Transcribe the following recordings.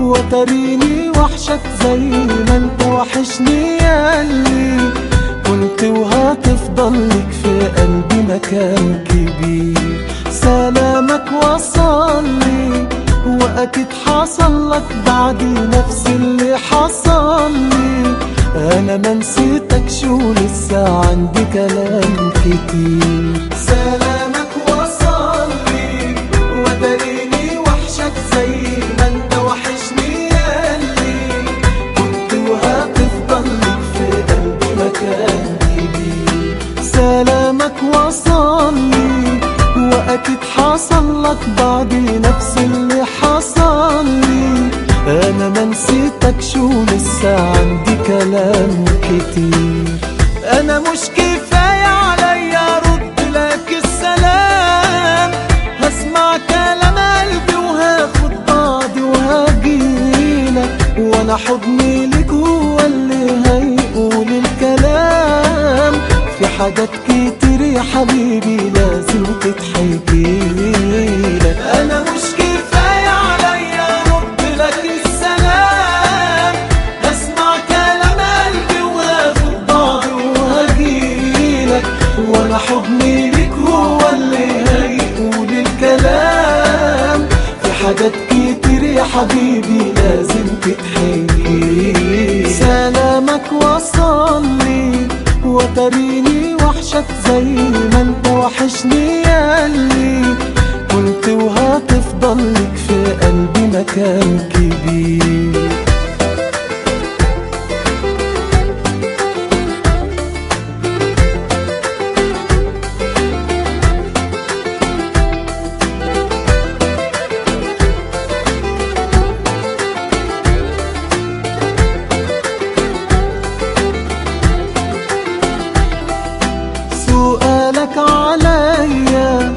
وتريني وحشك زي ما انت وحشني ياللي. كنت وهتفضل لك في قلبي مكان كبير. سلامك وصلي وأكيد حصل لك بعدي نفس اللي حصل لي أنا ما نسيتك شو لسه عندي كلام كتير. وصلي وأكيد حصل لك بعدي نفس اللي حصل. لي أنا ما نسيتك شو لسه عندي كلام كتير. أنا مش كفاية عليا ارد لك السلام. هسمع كلام قلبي وهاخد بعضي وهجيلك وأنا حضني لك هو اللي هيقول الكلام. في حاجات كتير يا حبيبي لازم تتحكيلك أنا مش كفاية عليا لك السلام. هسمع كلام قلبي وهاخد بعضي وهجيلك حضني لك هو اللي هيقول الكلام. في حاجات كتير يا حبيبي لازم تتحكي سلامك وصلي وتريني وحشك زي ما انت وحشني ياللي كنت وهتفضل لك في قلبي مكان كبير. سؤالك عليا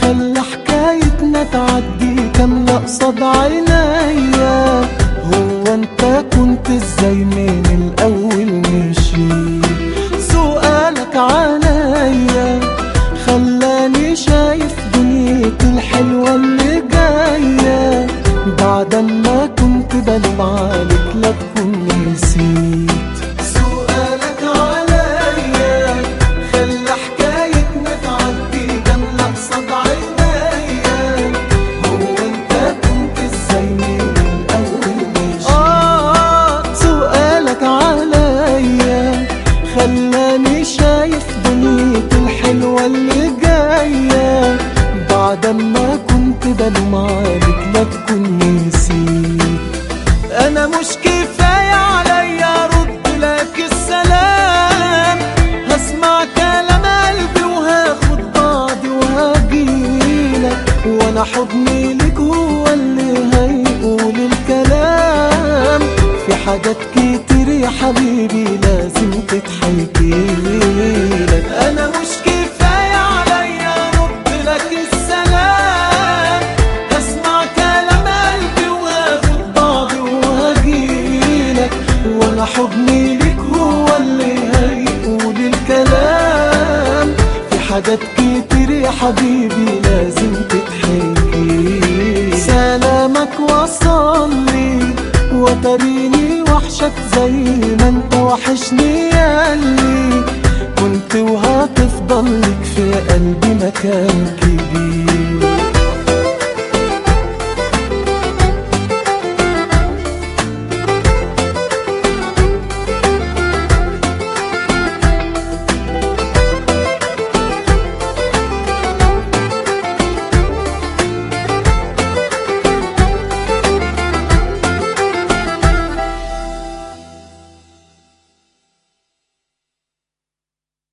خلى حكايتنا تعدي كاملة قصاد عينيا هو أنت كنت إزاي من الأول مشي سؤالك عليا خلاني شايف دنيتي الحلوة اللي الحلوة اللي جاية بعد ما كنت بلوم عليك لا تكون نسيت. أنا مش كفاية عليا ارد لك السلام. هسمع كلام قلبي وهاخد بعضي وهجيلك وأنا حضني لك هو اللي هيقول الكلام. في حاجات كتير يا حبيبي لازم تتحكيلك أنا مش حاجات كتير يا حبيبي لازم تتحكي سلامك وصلي وتريني وحشك زي ما انت وحشني ياللي كنت وهتفضل لك في قلبي مكان كبير.